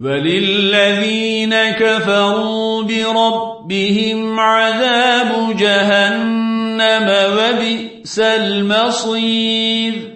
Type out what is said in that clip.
وللذين كفروا بربهم عذاب جهنم وبئس المصير